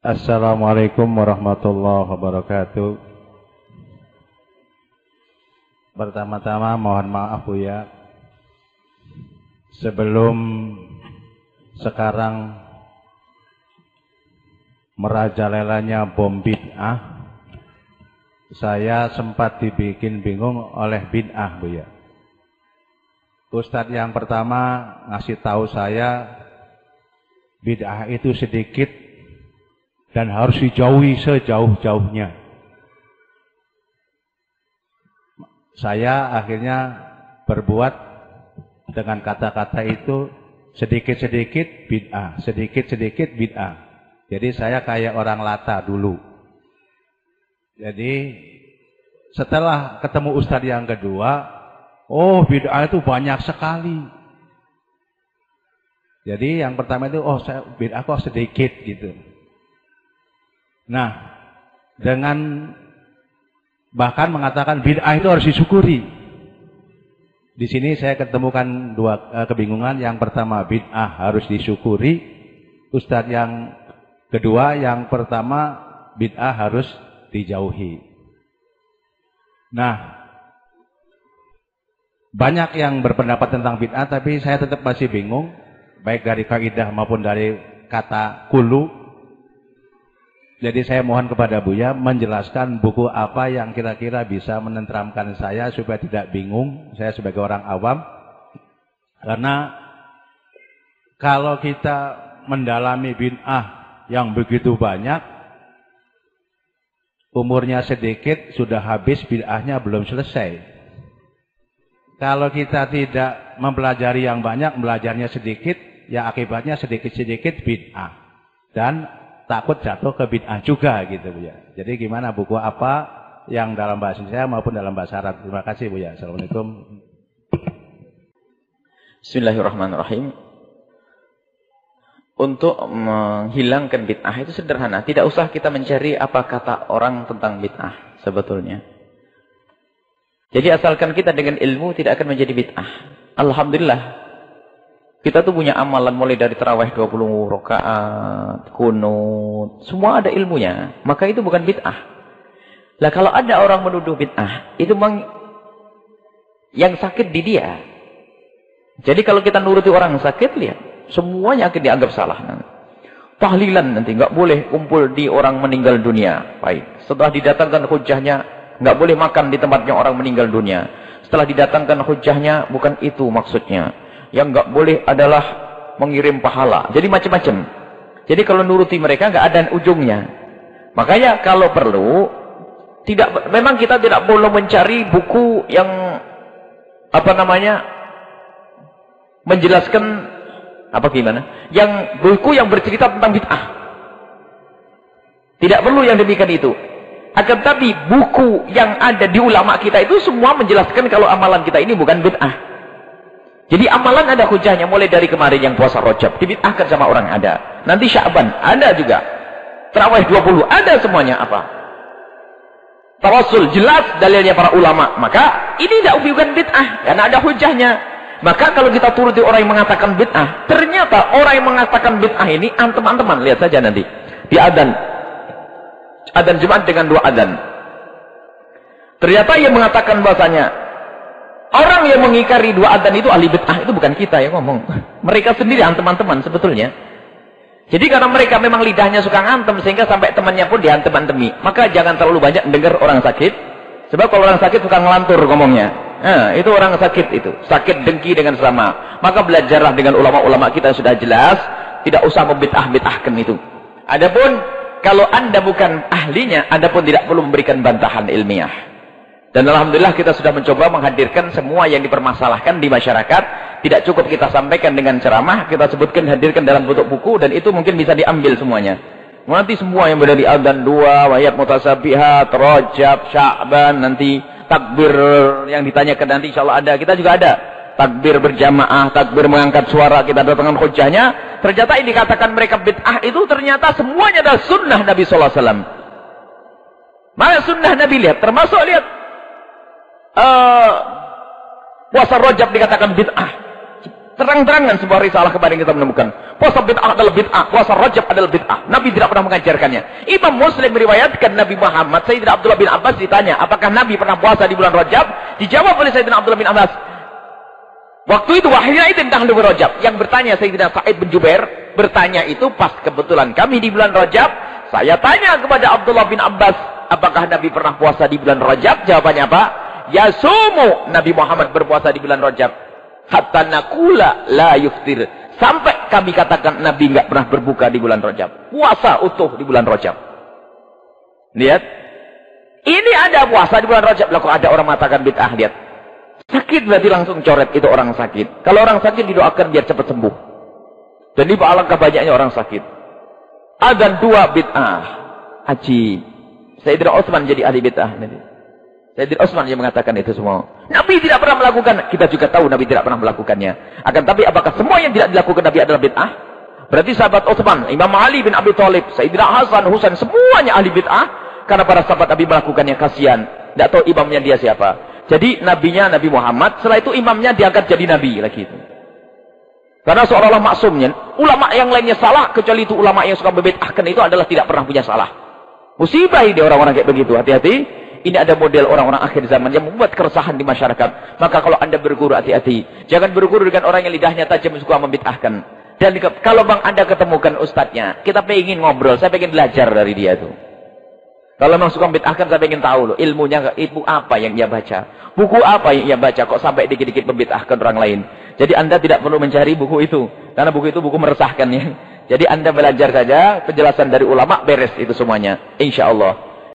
Assalamualaikum warahmatullahi wabarakatuh. Pertama-tama mohon maaf Bu ya. Sebelum sekarang merajalelanya bom bid'ah, saya sempat dibikin bingung oleh bid'ah Bu ya. Ustadz yang pertama ngasih tahu saya bid'ah itu sedikit dan harus dijauhi sejauh-jauhnya. Saya akhirnya berbuat dengan kata-kata itu sedikit-sedikit bid'ah, sedikit-sedikit bid'ah. Jadi saya kayak orang lata dulu. Jadi setelah ketemu ustadz yang kedua, Oh bid'ah itu banyak sekali. Jadi yang pertama itu oh saya bid'ah kok sedikit gitu. Nah, dengan bahkan mengatakan bid'ah itu harus disyukuri. Di sini saya ketemukan dua eh, kebingungan. Yang pertama bid'ah harus disyukuri. Ustadz yang kedua, yang pertama bid'ah harus dijauhi. Nah, banyak yang berpendapat tentang bid'ah tapi saya tetap masih bingung baik dari kaidah maupun dari kata kulu. Jadi saya mohon kepada Buya menjelaskan buku apa yang kira-kira bisa menenteramkan saya supaya tidak bingung saya sebagai orang awam. Karena kalau kita mendalami bid'ah yang begitu banyak umurnya sedikit sudah habis bid'ahnya belum selesai. Kalau kita tidak mempelajari yang banyak, belajarnya sedikit, ya akibatnya sedikit-sedikit bid'ah. Dan takut jatuh ke bid'ah juga gitu Bu ya. Jadi gimana buku apa yang dalam bahasa Indonesia maupun dalam bahasa Arab. Terima kasih Bu ya. Assalamualaikum. Bismillahirrahmanirrahim. Untuk menghilangkan bid'ah itu sederhana. Tidak usah kita mencari apa kata orang tentang bid'ah sebetulnya. Jadi asalkan kita dengan ilmu tidak akan menjadi bid'ah. Alhamdulillah. Kita tuh punya amalan mulai dari terawih 20 rakaat, kunut, semua ada ilmunya. Maka itu bukan bid'ah. Lah kalau ada orang menuduh bid'ah, itu memang yang sakit di dia. Jadi kalau kita nuruti orang sakit, lihat, semuanya akan dianggap salah. Tahlilan nanti nggak boleh kumpul di orang meninggal dunia. Baik. Setelah didatangkan hujahnya, nggak boleh makan di tempatnya orang meninggal dunia. Setelah didatangkan hujahnya, bukan itu maksudnya. Yang nggak boleh adalah mengirim pahala. Jadi macam-macam. Jadi kalau nuruti mereka nggak ada ujungnya. Makanya kalau perlu, tidak memang kita tidak boleh mencari buku yang apa namanya menjelaskan apa gimana? Yang buku yang bercerita tentang bid'ah. Tidak perlu yang demikian itu. Akan tapi buku yang ada di ulama kita itu semua menjelaskan kalau amalan kita ini bukan bid'ah. Jadi amalan ada hujahnya mulai dari kemarin yang puasa rojab. Dibid'ahkan sama orang ada. Nanti Sya'ban ada juga. Terawih 20 ada semuanya apa? Tawasul jelas dalilnya para ulama. Maka ini tidak bukan bid'ah. Karena ada hujahnya. Maka kalau kita turuti orang yang mengatakan bid'ah. Ternyata orang yang mengatakan bid'ah ini. Teman-teman lihat saja nanti. Di adan Adan Jumat dengan dua adan. Ternyata ia mengatakan bahasanya orang yang mengikari dua adan itu ahli bid'ah itu bukan kita yang ngomong. Mereka sendiri teman-teman sebetulnya. Jadi karena mereka memang lidahnya suka ngantem sehingga sampai temannya pun dihantem-antemi. Maka jangan terlalu banyak dengar orang sakit. Sebab kalau orang sakit suka ngelantur ngomongnya. Nah, itu orang sakit itu. Sakit dengki dengan selama. Maka belajarlah dengan ulama-ulama kita yang sudah jelas. Tidak usah membid'ah-bid'ahkan itu. Adapun kalau anda bukan ahlinya, anda pun tidak perlu memberikan bantahan ilmiah. Dan Alhamdulillah kita sudah mencoba menghadirkan semua yang dipermasalahkan di masyarakat. Tidak cukup kita sampaikan dengan ceramah, kita sebutkan, hadirkan dalam bentuk buku, dan itu mungkin bisa diambil semuanya. Nanti semua yang berada di Aldan 2, Wayat Mutasabihat, Rojab, Sya'ban, nanti takbir yang ditanyakan nanti insya Allah ada. Kita juga ada takbir berjamaah, takbir mengangkat suara, kita datangkan hujahnya. Ternyata ini dikatakan mereka bid'ah itu ternyata semuanya adalah sunnah Nabi Wasallam. Mana sunnah Nabi lihat? Termasuk lihat uh, puasa rojab dikatakan bid'ah. Terang-terangan sebuah risalah kemarin kita menemukan. Puasa bid'ah adalah bid'ah. Puasa rajab adalah bid'ah. Nabi tidak pernah mengajarkannya. Imam Muslim meriwayatkan Nabi Muhammad. Sayyidina Abdullah bin Abbas ditanya. Apakah Nabi pernah puasa di bulan rajab? Dijawab oleh Sayyidina Abdullah bin Abbas. Waktu itu wahyunya itu tentang bulan rajab. Yang bertanya Sayyidina Sa'id bin Jubair. Bertanya itu pas kebetulan kami di bulan rajab. Saya tanya kepada Abdullah bin Abbas. Apakah Nabi pernah puasa di bulan rajab? Jawabannya apa? Yasumu. Nabi Muhammad berpuasa di bulan rajab. Hatta nakula la yuftir. Sampai kami katakan Nabi enggak pernah berbuka di bulan Rajab. Puasa utuh di bulan Rajab. Lihat. Ini ada puasa di bulan Rajab. Kok ada orang mengatakan bid'ah lihat. Sakit berarti langsung coret itu orang sakit. Kalau orang sakit didoakan biar cepat sembuh. Dan ini alangkah banyaknya orang sakit. Ada dua bid'ah. Haji. Sayyidina Utsman jadi ahli bid'ah Sayyidina Utsman yang mengatakan itu semua. Nabi tidak pernah melakukan. Kita juga tahu Nabi tidak pernah melakukannya. Akan tapi apakah semua yang tidak dilakukan Nabi adalah bid'ah? Berarti sahabat Utsman, Imam Ali bin Abi Thalib, Sayyidina Hasan, Husain semuanya ahli bid'ah karena para sahabat Nabi melakukannya kasihan. Tidak tahu imamnya dia siapa. Jadi nabinya Nabi Muhammad, setelah itu imamnya diangkat jadi nabi lagi itu. Karena seolah-olah maksumnya, ulama yang lainnya salah kecuali itu ulama yang suka membid'ahkan itu adalah tidak pernah punya salah. Musibah ini orang-orang kayak begitu. Hati-hati. Ini ada model orang-orang akhir zaman yang membuat keresahan di masyarakat. Maka kalau anda berguru hati-hati. Jangan berguru dengan orang yang lidahnya tajam suka membid'ahkan. Dan kalau bang anda ketemukan ustadznya. Kita pengen ngobrol. Saya pengen belajar dari dia itu. Kalau memang suka membid'ahkan saya pengen tahu loh. Ilmunya, ilmu apa yang ia baca. Buku apa yang ia baca. Kok sampai dikit-dikit membid'ahkan orang lain. Jadi anda tidak perlu mencari buku itu. Karena buku itu buku meresahkan ya. Jadi anda belajar saja. Penjelasan dari ulama beres itu semuanya. Insya Allah.